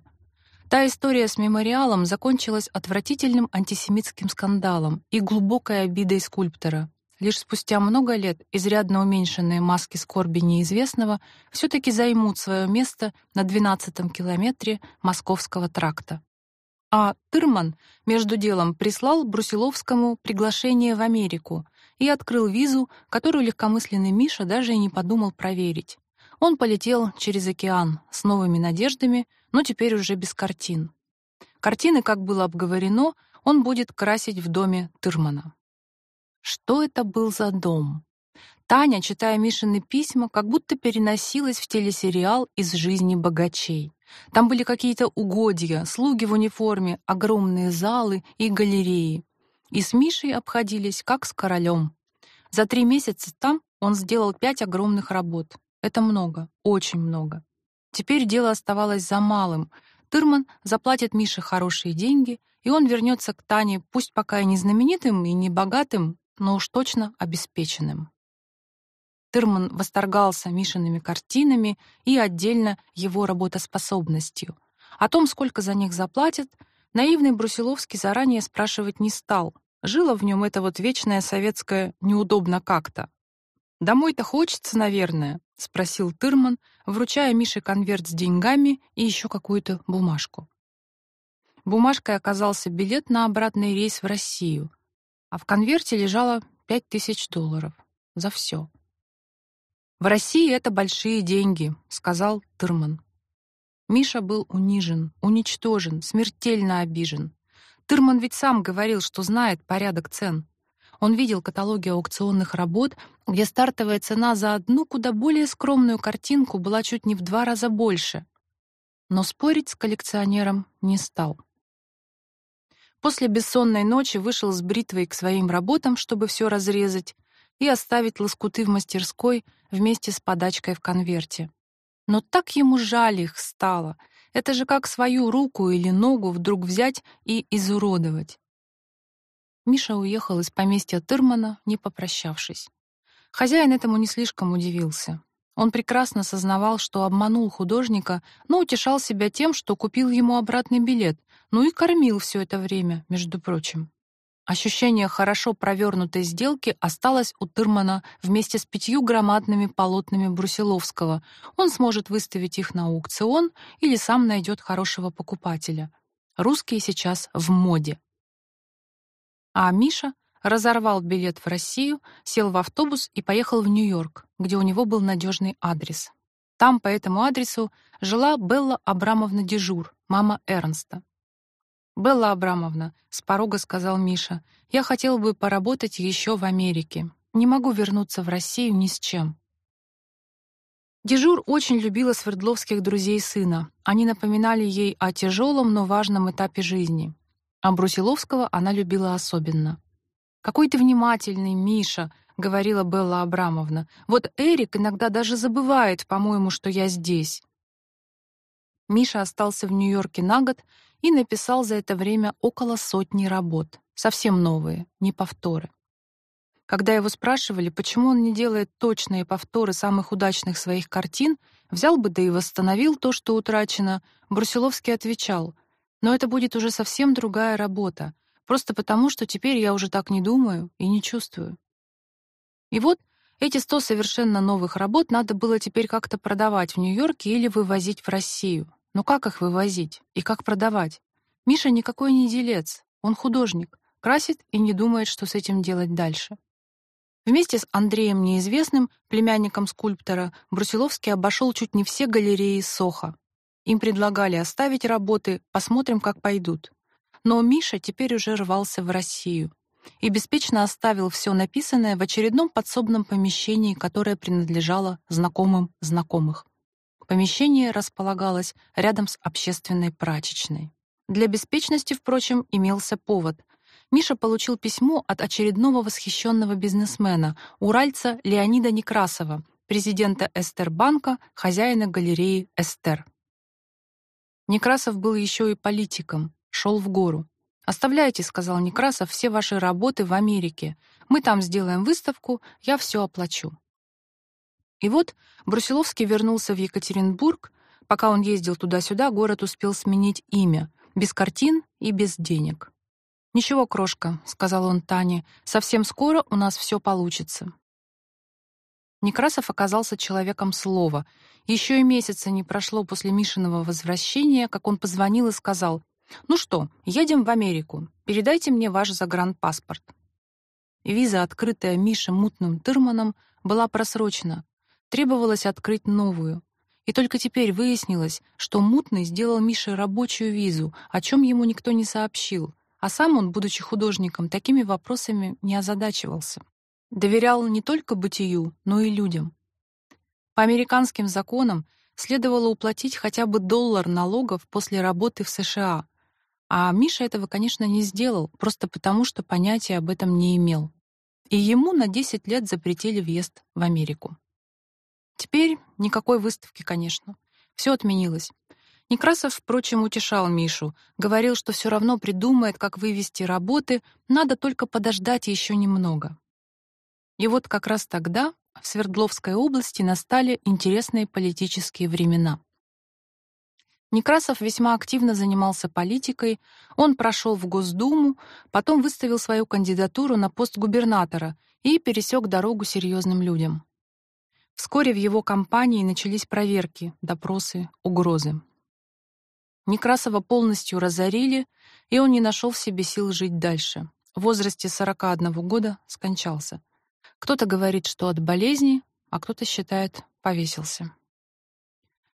Та история с мемориалом закончилась отвратительным антисемитским скандалом и глубокой обидой скульптора. Лишь спустя много лет изрядно уменьшенные маски скорби неизвестного все таки займут свое место на 12-м километре Московского тракта. А Тырман между делом прислал Брусиловскому приглашение в Америку и открыл визу, которую легкомысленный Миша даже и не подумал проверить. Он полетел через океан с новыми надеждами, но теперь уже без картин. Картины, как было обговорено, он будет красить в доме Тырмана. Что это был за дом? Таня, читая Мишины письма, как будто переносилась в телесериал из жизни богачей. Там были какие-то угодья, слуги в униформе, огромные залы и галереи. И с Мишей обходились как с королем. За три месяца там он сделал пять огромных работ. Это много, очень много. Теперь дело оставалось за малым. Тырман заплатит Мише хорошие деньги, и он вернется к Тане, пусть пока и не знаменитым, и не богатым, но уж точно обеспеченным. Тырман восторгался Мишиными картинами и отдельно его работоспособностью. О том, сколько за них заплатят, наивный Брусиловский заранее спрашивать не стал. Жило в нем это вот вечное советское «неудобно как-то». «Домой-то хочется, наверное», — спросил Тырман, вручая Мише конверт с деньгами и еще какую-то бумажку. Бумажкой оказался билет на обратный рейс в Россию, а в конверте лежало пять тысяч долларов. За все. В России это большие деньги, сказал Тырман. Миша был унижен, уничтожен, смертельно обижен. Тырман ведь сам говорил, что знает порядок цен. Он видел каталоги аукционных работ, где стартовая цена за одну куда более скромную картинку была чуть не в два раза больше. Но спорить с коллекционером не стал. После бессонной ночи вышел с бритвой к своим работам, чтобы все разрезать, и оставить лоскуты в мастерской вместе с подачкой в конверте. Но так ему жаль их стало. Это же как свою руку или ногу вдруг взять и изуродовать. Миша уехал из поместья Тырмана, не попрощавшись. Хозяин этому не слишком удивился. Он прекрасно сознавал, что обманул художника, но утешал себя тем, что купил ему обратный билет, ну и кормил все это время, между прочим. Ощущение хорошо провернутой сделки осталось у Тырмана вместе с пятью громадными полотнами Брусиловского. Он сможет выставить их на аукцион или сам найдет хорошего покупателя. Русские сейчас в моде. А Миша разорвал билет в Россию, сел в автобус и поехал в Нью-Йорк, где у него был надежный адрес. Там по этому адресу жила Белла Абрамовна Дежур, мама Эрнста. «Белла Абрамовна», — с порога сказал Миша, «я хотел бы поработать еще в Америке. Не могу вернуться в Россию ни с чем». Дежур очень любила Свердловских друзей сына. Они напоминали ей о тяжелом, но важном этапе жизни. А Брусиловского она любила особенно. «Какой ты внимательный, Миша», — говорила Белла Абрамовна. «Вот Эрик иногда даже забывает, по-моему, что я здесь». Миша остался в Нью-Йорке на год и написал за это время около сотни работ, совсем новые, не повторы. Когда его спрашивали, почему он не делает точные повторы самых удачных своих картин, взял бы да и восстановил то, что утрачено, Брусиловский отвечал: "Но это будет уже совсем другая работа, просто потому, что теперь я уже так не думаю и не чувствую". И вот эти сто совершенно новых работ надо было теперь как-то продавать в Нью-Йорке или вывозить в Россию. Но как их вывозить и как продавать? Миша никакой не делец, он художник, красит и не думает, что с этим делать дальше. Вместе с Андреем Неизвестным, племянником скульптора, Брусиловский обошел чуть не все галереи Соха. Им предлагали оставить работы, посмотрим, как пойдут. Но Миша теперь уже рвался в Россию и беспечно оставил все написанное в очередном подсобном помещении, которое принадлежало знакомым знакомых. Помещение располагалось рядом с общественной прачечной. Для беспечности, впрочем, имелся повод. Миша получил письмо от очередного восхищенного бизнесмена, уральца Леонида Некрасова, президента Эстербанка, хозяина галереи Эстер. Некрасов был еще и политиком, шел в гору. «Оставляйте», — сказал Некрасов, — «все ваши работы в Америке. Мы там сделаем выставку, я все оплачу». И вот Брусиловский вернулся в Екатеринбург. Пока он ездил туда-сюда, город успел сменить имя, без картин и без денег. «Ничего, крошка», — сказал он Тане, — «совсем скоро у нас все получится». Некрасов оказался человеком слова. Еще и месяца не прошло после Мишиного возвращения, как он позвонил и сказал, «Ну что, едем в Америку. Передайте мне ваш загранпаспорт». Виза, открытая Мише мутным тырманом, была просрочена, Требовалось открыть новую. И только теперь выяснилось, что Мутный сделал Мише рабочую визу, о чем ему никто не сообщил, а сам он, будучи художником, такими вопросами не озадачивался. Доверял не только бытию, но и людям. По американским законам следовало уплатить хотя бы доллар налогов после работы в США, а Миша этого, конечно, не сделал, просто потому что понятия об этом не имел. И ему на 10 лет запретили въезд в Америку. Теперь никакой выставки, конечно. Все отменилось. Некрасов, впрочем, утешал Мишу, говорил, что все равно придумает, как вывести работы, надо только подождать еще немного. И вот как раз тогда в Свердловской области настали интересные политические времена. Некрасов весьма активно занимался политикой, он прошел в Госдуму, потом выставил свою кандидатуру на пост губернатора и пересек дорогу серьезным людям. Вскоре в его кампании начались проверки, допросы, угрозы. Некрасова полностью разорили, и он не нашел в себе сил жить дальше. В возрасте 41 года скончался. Кто-то говорит, что от болезни, а кто-то считает, повесился.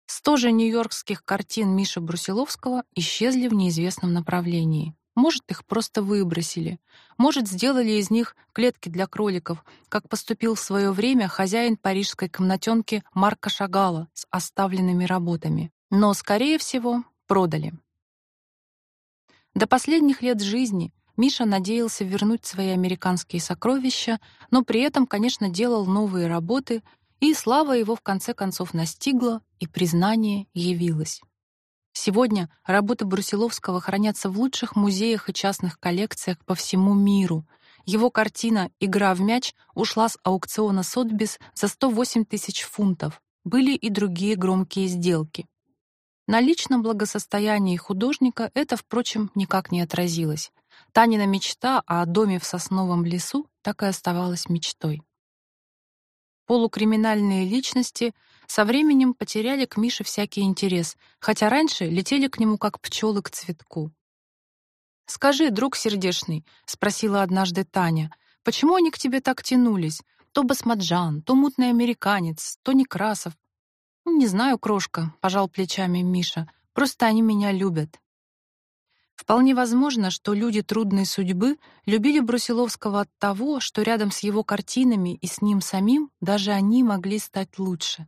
Сто же нью-йоркских картин Миши Брусиловского исчезли в неизвестном направлении. Может, их просто выбросили. Может, сделали из них клетки для кроликов, как поступил в свое время хозяин парижской комнатенки Марка Шагала с оставленными работами. Но, скорее всего, продали. До последних лет жизни Миша надеялся вернуть свои американские сокровища, но при этом, конечно, делал новые работы и слава его в конце концов настигла, и признание явилось. Сегодня работы Брусиловского хранятся в лучших музеях и частных коллекциях по всему миру. Его картина «Игра в мяч» ушла с аукциона Сотбис за 108 тысяч фунтов. Были и другие громкие сделки. На личном благосостоянии художника это, впрочем, никак не отразилось. Танина мечта о доме в сосновом лесу так и оставалась мечтой. Полукриминальные личности со временем потеряли к Мише всякий интерес, хотя раньше летели к нему как пчелы к цветку. «Скажи, друг сердечный», — спросила однажды Таня, «почему они к тебе так тянулись? То басмаджан, то мутный американец, то Некрасов». «Не знаю, крошка», — пожал плечами Миша, «просто они меня любят». Вполне возможно, что люди трудной судьбы любили Брусиловского от того, что рядом с его картинами и с ним самим даже они могли стать лучше.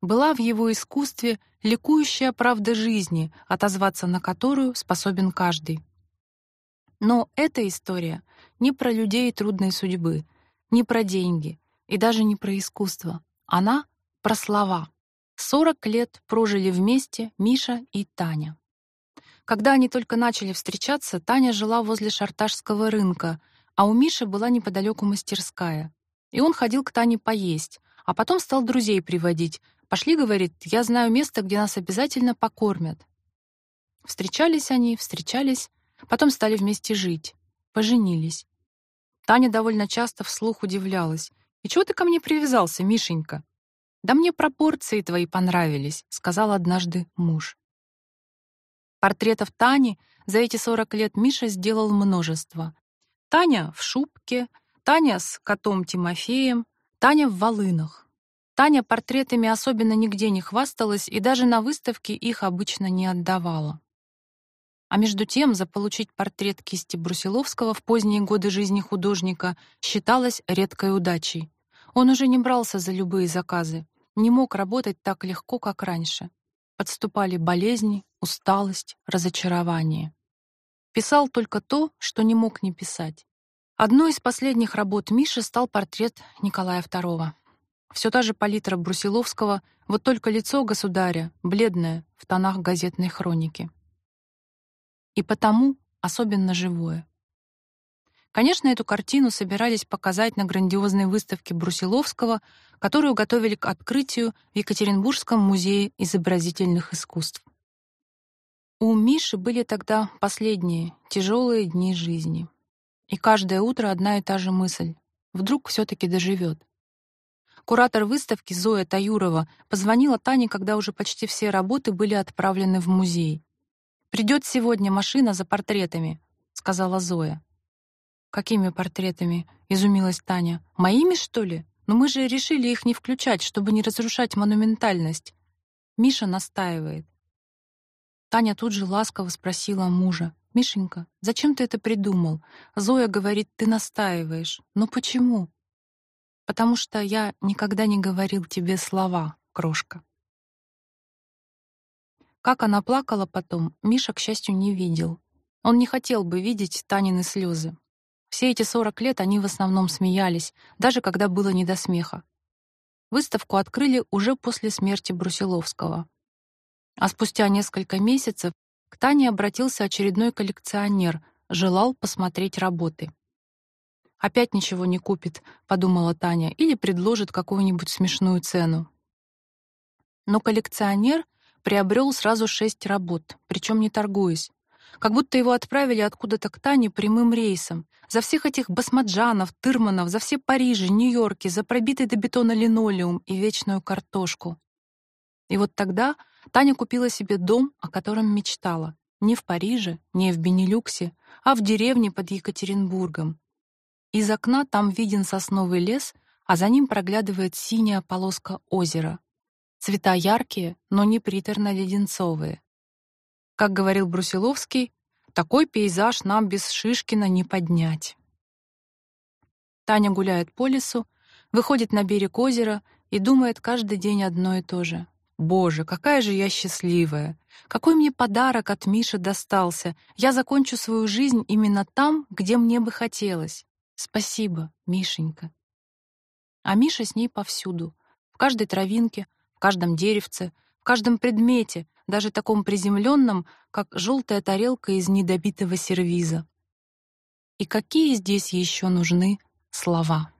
Была в его искусстве ликующая правда жизни, отозваться на которую способен каждый. Но эта история не про людей трудной судьбы, не про деньги и даже не про искусство. Она про слова. Сорок лет прожили вместе Миша и Таня. Когда они только начали встречаться, Таня жила возле Шарташского рынка, а у Миши была неподалеку мастерская. И он ходил к Тане поесть, а потом стал друзей приводить. «Пошли, — говорит, — я знаю место, где нас обязательно покормят». Встречались они, встречались, потом стали вместе жить, поженились. Таня довольно часто вслух удивлялась. «И чего ты ко мне привязался, Мишенька?» «Да мне пропорции твои понравились», — сказал однажды муж. Портретов Тани за эти 40 лет Миша сделал множество. Таня в шубке, Таня с котом Тимофеем, Таня в волынах. Таня портретами особенно нигде не хвасталась и даже на выставке их обычно не отдавала. А между тем, заполучить портрет кисти Брусиловского в поздние годы жизни художника считалось редкой удачей. Он уже не брался за любые заказы, не мог работать так легко, как раньше. Подступали болезни, усталость, разочарование. Писал только то, что не мог не писать. Одной из последних работ Миши стал портрет Николая II. Все та же палитра Брусиловского, вот только лицо государя, бледное, в тонах газетной хроники. И потому особенно живое. Конечно, эту картину собирались показать на грандиозной выставке Брусиловского, которую готовили к открытию в Екатеринбургском музее изобразительных искусств. У Миши были тогда последние, тяжелые дни жизни. И каждое утро одна и та же мысль. Вдруг все таки доживет. Куратор выставки Зоя Таюрова позвонила Тане, когда уже почти все работы были отправлены в музей. Придет сегодня машина за портретами», — сказала Зоя. «Какими портретами?» — изумилась Таня. «Моими, что ли? Но мы же решили их не включать, чтобы не разрушать монументальность». Миша настаивает. Таня тут же ласково спросила мужа. «Мишенька, зачем ты это придумал? Зоя говорит, ты настаиваешь. Но почему?» «Потому что я никогда не говорил тебе слова, крошка». Как она плакала потом, Миша, к счастью, не видел. Он не хотел бы видеть Танины слезы. Все эти сорок лет они в основном смеялись, даже когда было не до смеха. Выставку открыли уже после смерти Брусиловского. А спустя несколько месяцев к Тане обратился очередной коллекционер, желал посмотреть работы. Опять ничего не купит, подумала Таня, или предложит какую-нибудь смешную цену. Но коллекционер приобрел сразу шесть работ, причем не торгуясь. Как будто его отправили откуда-то к Тане прямым рейсом. За всех этих басмаджанов, тырманов, за все Парижи, Нью-Йорки, за пробитый до бетона линолеум и вечную картошку. И вот тогда Таня купила себе дом, о котором мечтала. Не в Париже, не в Бенилюксе, а в деревне под Екатеринбургом. Из окна там виден сосновый лес, а за ним проглядывает синяя полоска озера. Цвета яркие, но не приторно-леденцовые. Как говорил Брусиловский, такой пейзаж нам без Шишкина не поднять. Таня гуляет по лесу, выходит на берег озера и думает каждый день одно и то же. Боже, какая же я счастливая! Какой мне подарок от Миши достался! Я закончу свою жизнь именно там, где мне бы хотелось. Спасибо, Мишенька. А Миша с ней повсюду, в каждой травинке, в каждом деревце, в каждом предмете, даже таком приземленном, как желтая тарелка из недобитого сервиза. И какие здесь еще нужны слова?